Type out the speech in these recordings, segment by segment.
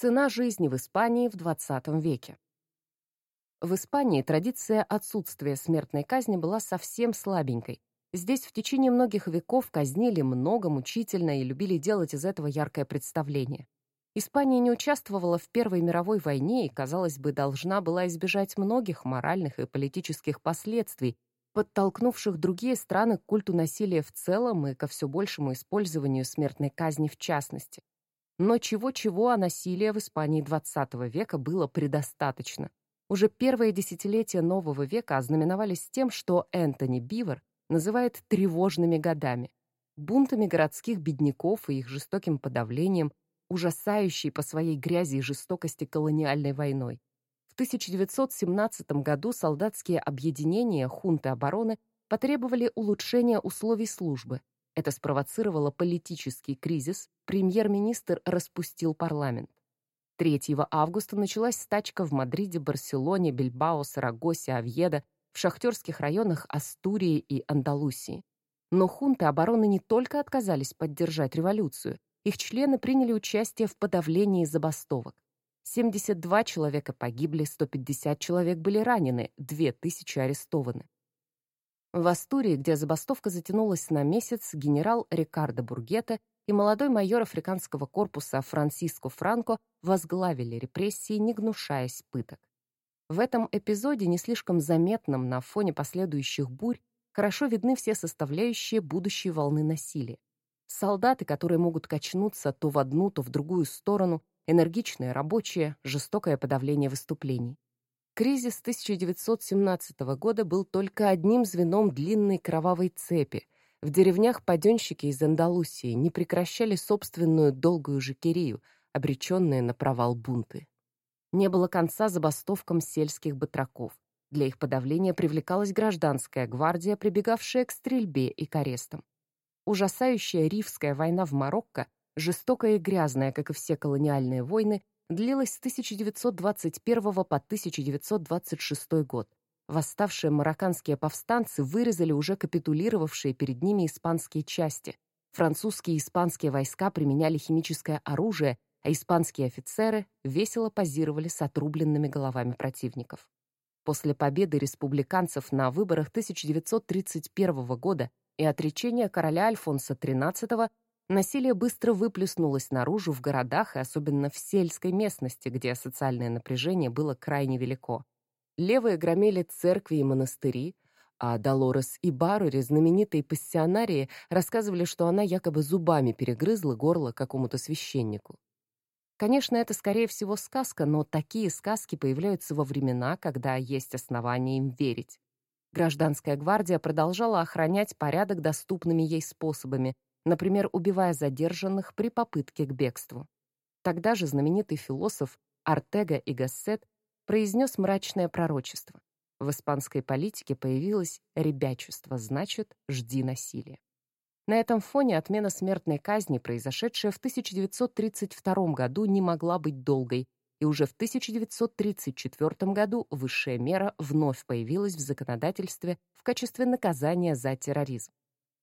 Цена жизни в Испании в XX веке. В Испании традиция отсутствия смертной казни была совсем слабенькой. Здесь в течение многих веков казнили много, мучительно и любили делать из этого яркое представление. Испания не участвовала в Первой мировой войне и, казалось бы, должна была избежать многих моральных и политических последствий, подтолкнувших другие страны к культу насилия в целом и ко все большему использованию смертной казни в частности. Но чего-чего, а насилия в Испании XX века было предостаточно. Уже первые десятилетия нового века ознаменовались тем, что Энтони Бивер называет тревожными годами, бунтами городских бедняков и их жестоким подавлением, ужасающей по своей грязи и жестокости колониальной войной. В 1917 году солдатские объединения хунты обороны потребовали улучшения условий службы. Это спровоцировало политический кризис, премьер-министр распустил парламент. 3 августа началась стачка в Мадриде, Барселоне, Бильбао, Сарагосе, Авьедо, в шахтерских районах Астурии и Андалусии. Но хунты обороны не только отказались поддержать революцию, их члены приняли участие в подавлении забастовок. 72 человека погибли, 150 человек были ранены, 2000 арестованы. В Астурии, где забастовка затянулась на месяц, генерал Рикардо Бургета и молодой майор африканского корпуса Франсиско Франко возглавили репрессии, не гнушаясь пыток. В этом эпизоде, не слишком заметном на фоне последующих бурь, хорошо видны все составляющие будущей волны насилия. Солдаты, которые могут качнуться то в одну, то в другую сторону, энергичные рабочие, жестокое подавление выступлений. Кризис 1917 года был только одним звеном длинной кровавой цепи. В деревнях паденщики из Андалусии не прекращали собственную долгую жакерию, обреченные на провал бунты. Не было конца забастовкам сельских батраков. Для их подавления привлекалась гражданская гвардия, прибегавшая к стрельбе и к арестам. Ужасающая Ривская война в Марокко, жестокая и грязная, как и все колониальные войны, длилась с 1921 по 1926 год. Восставшие марокканские повстанцы вырезали уже капитулировавшие перед ними испанские части. Французские и испанские войска применяли химическое оружие, а испанские офицеры весело позировали с отрубленными головами противников. После победы республиканцев на выборах 1931 года и отречения короля Альфонса XIII насилие быстро выплеснулось наружу в городах и особенно в сельской местности, где социальное напряжение было крайне велико. Левые громили церкви и монастыри, а Долорес и Барури, знаменитые пассионарии, рассказывали, что она якобы зубами перегрызла горло какому-то священнику. Конечно, это, скорее всего, сказка, но такие сказки появляются во времена, когда есть основания им верить. Гражданская гвардия продолжала охранять порядок доступными ей способами, например, убивая задержанных при попытке к бегству. Тогда же знаменитый философ Артега и Гассет произнес мрачное пророчество. В испанской политике появилось «ребячество», значит, жди насилия. На этом фоне отмена смертной казни, произошедшая в 1932 году, не могла быть долгой, и уже в 1934 году высшая мера вновь появилась в законодательстве в качестве наказания за терроризм.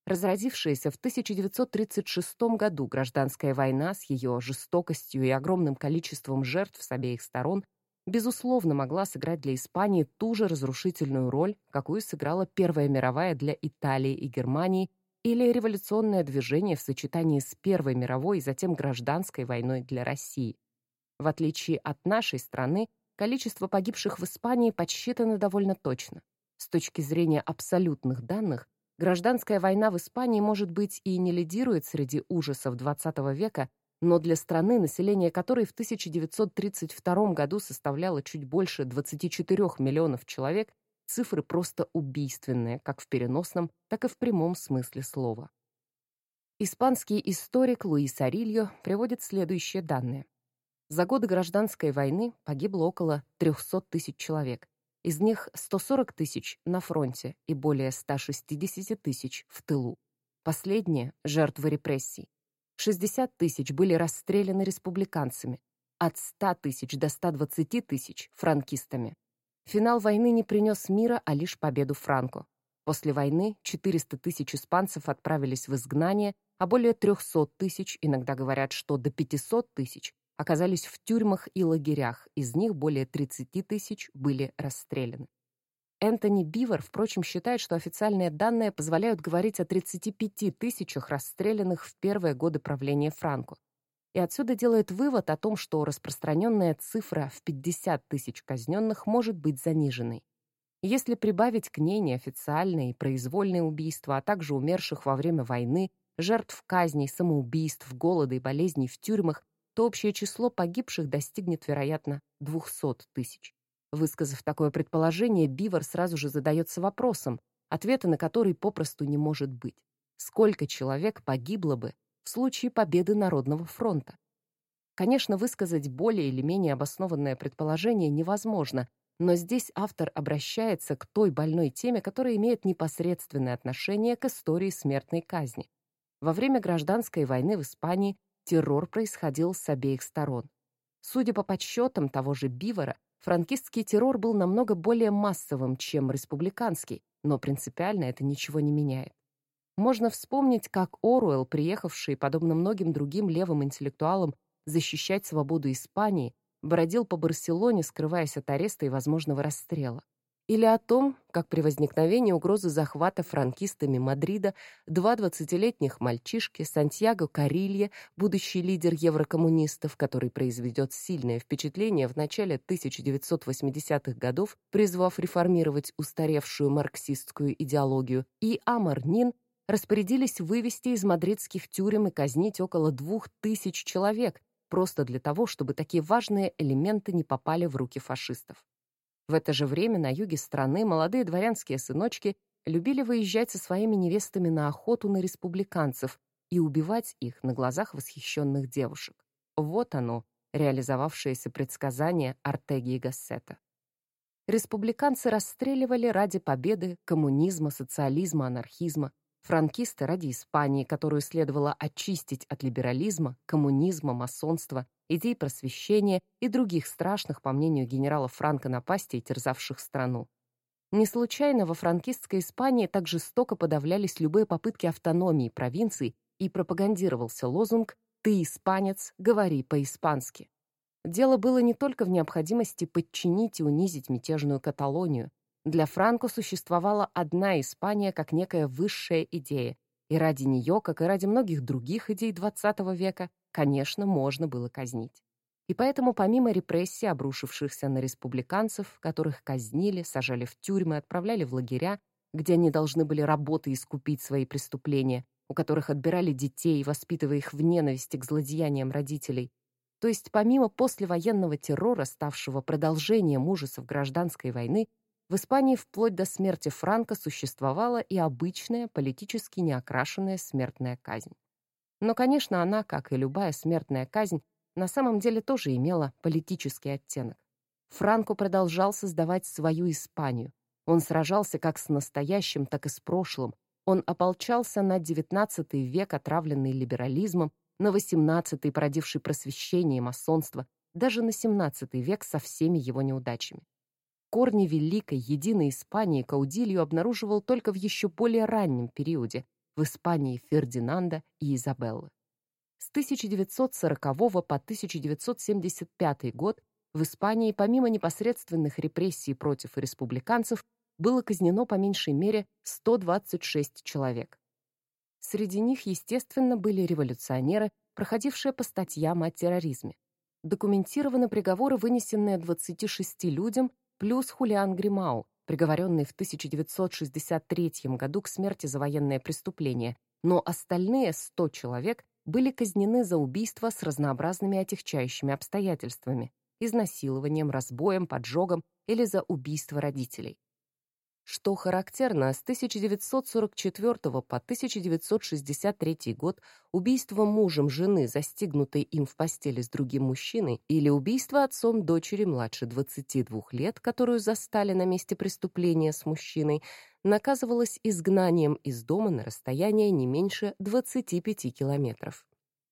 Разразившаяся в 1936 году гражданская война с ее жестокостью и огромным количеством жертв с обеих сторон безусловно могла сыграть для Испании ту же разрушительную роль, какую сыграла Первая мировая для Италии и Германии или революционное движение в сочетании с Первой мировой и затем гражданской войной для России. В отличие от нашей страны, количество погибших в Испании подсчитано довольно точно. С точки зрения абсолютных данных, гражданская война в Испании, может быть, и не лидирует среди ужасов XX века, но для страны, население которой в 1932 году составляло чуть больше 24 миллионов человек, цифры просто убийственные, как в переносном, так и в прямом смысле слова. Испанский историк Луис Арильо приводит следующие данные. За годы гражданской войны погибло около 300 тысяч человек. Из них 140 тысяч на фронте и более 160 тысяч в тылу. Последние — жертвы репрессий. 60 тысяч были расстреляны республиканцами, от 100 тысяч до 120 тысяч — франкистами. Финал войны не принес мира, а лишь победу Франко. После войны 400 тысяч испанцев отправились в изгнание, а более 300 тысяч, иногда говорят, что до 500 тысяч, оказались в тюрьмах и лагерях, из них более 30 тысяч были расстреляны. Энтони Бивер, впрочем, считает, что официальные данные позволяют говорить о 35 тысячах расстрелянных в первые годы правления Франко. И отсюда делает вывод о том, что распространенная цифра в 50 тысяч казненных может быть заниженной. Если прибавить к ней неофициальные и произвольные убийства, а также умерших во время войны, жертв казней, самоубийств, голода и болезней в тюрьмах, то общее число погибших достигнет, вероятно, 200 тысяч. Высказав такое предположение, Бивер сразу же задается вопросом, ответа на который попросту не может быть. Сколько человек погибло бы в случае победы Народного фронта? Конечно, высказать более или менее обоснованное предположение невозможно, но здесь автор обращается к той больной теме, которая имеет непосредственное отношение к истории смертной казни. Во время гражданской войны в Испании террор происходил с обеих сторон. Судя по подсчетам того же Бивера, франкистский террор был намного более массовым, чем республиканский, но принципиально это ничего не меняет. Можно вспомнить, как Оруэлл, приехавший, подобно многим другим левым интеллектуалам, защищать свободу Испании, бродил по Барселоне, скрываясь от ареста и возможного расстрела. Или о том, как при возникновении угрозы захвата франкистами Мадрида два двадцатилетних мальчишки Сантьяго Карилье, будущий лидер еврокоммунистов, который произведет сильное впечатление в начале 1980-х годов, призвав реформировать устаревшую марксистскую идеологию, и Амар Нин распорядились вывести из мадридских тюрем и казнить около двух тысяч человек, просто для того, чтобы такие важные элементы не попали в руки фашистов. В это же время на юге страны молодые дворянские сыночки любили выезжать со своими невестами на охоту на республиканцев и убивать их на глазах восхищенных девушек. Вот оно, реализовавшееся предсказание Артеги и Гассета. Республиканцы расстреливали ради победы коммунизма, социализма, анархизма, Франкисты ради Испании, которую следовало очистить от либерализма, коммунизма, масонства, идей просвещения и других страшных, по мнению генерала Франко, напастей, терзавших страну. Не случайно во франкистской Испании так жестоко подавлялись любые попытки автономии провинций и пропагандировался лозунг «Ты испанец, говори по-испански». Дело было не только в необходимости подчинить и унизить мятежную Каталонию, для Франко существовала одна Испания как некая высшая идея, и ради нее, как и ради многих других идей XX века, конечно, можно было казнить. И поэтому помимо репрессий, обрушившихся на республиканцев, которых казнили, сажали в тюрьмы, отправляли в лагеря, где они должны были работой искупить свои преступления, у которых отбирали детей, воспитывая их в ненависти к злодеяниям родителей, то есть помимо послевоенного террора, ставшего продолжением ужасов гражданской войны, в Испании вплоть до смерти Франка существовала и обычная, политически неокрашенная смертная казнь. Но, конечно, она, как и любая смертная казнь, на самом деле тоже имела политический оттенок. Франко продолжал создавать свою Испанию. Он сражался как с настоящим, так и с прошлым. Он ополчался на XIX век, отравленный либерализмом, на XVIII, породивший просвещение и масонство, даже на XVII век со всеми его неудачами. Корни великой, единой Испании Каудилью обнаруживал только в еще более раннем периоде, в Испании Фердинанда и Изабеллы. С 1940 по 1975 год в Испании помимо непосредственных репрессий против республиканцев было казнено по меньшей мере 126 человек. Среди них, естественно, были революционеры, проходившие по статьям о терроризме. Документированы приговоры, вынесенные 26 людям плюс Хулиан Гримау, приговоренный в 1963 году к смерти за военное преступление, но остальные 100 человек были казнены за убийство с разнообразными отягчающими обстоятельствами, изнасилованием, разбоем, поджогом или за убийство родителей. Что характерно, с 1944 по 1963 год убийство мужем жены, застигнутой им в постели с другим мужчиной, или убийство отцом дочери младше 22 лет, которую застали на месте преступления с мужчиной, наказывалось изгнанием из дома на расстояние не меньше 25 километров.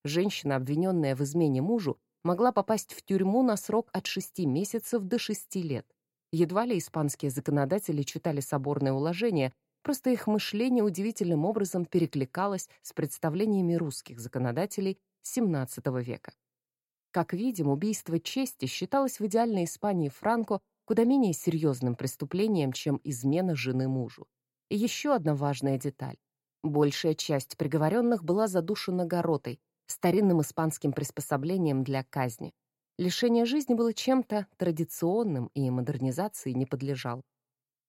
Женщина, обвиненная в измене мужу, могла попасть в тюрьму на срок от 6 месяцев до 6 лет. Едва ли испанские законодатели читали соборное уложение, просто их мышление удивительным образом перекликалось с представлениями русских законодателей XVII века. Как видим, убийство чести считалось в идеальной Испании Франко куда менее серьезным преступлением, чем измена жены мужу. И еще одна важная деталь. Большая часть приговоренных была задушена горотой, старинным испанским приспособлением для казни. Лишение жизни было чем-то традиционным и модернизации не подлежал.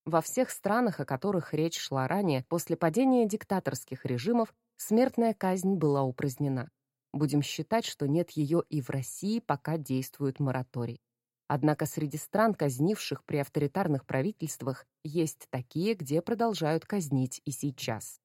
Во всех странах, о которых речь шла ранее, после падения диктаторских режимов смертная казнь была упразднена. Будем считать, что нет ее и в России, пока действует мораторий. Однако среди стран, казнивших при авторитарных правительствах, есть такие, где продолжают казнить и сейчас.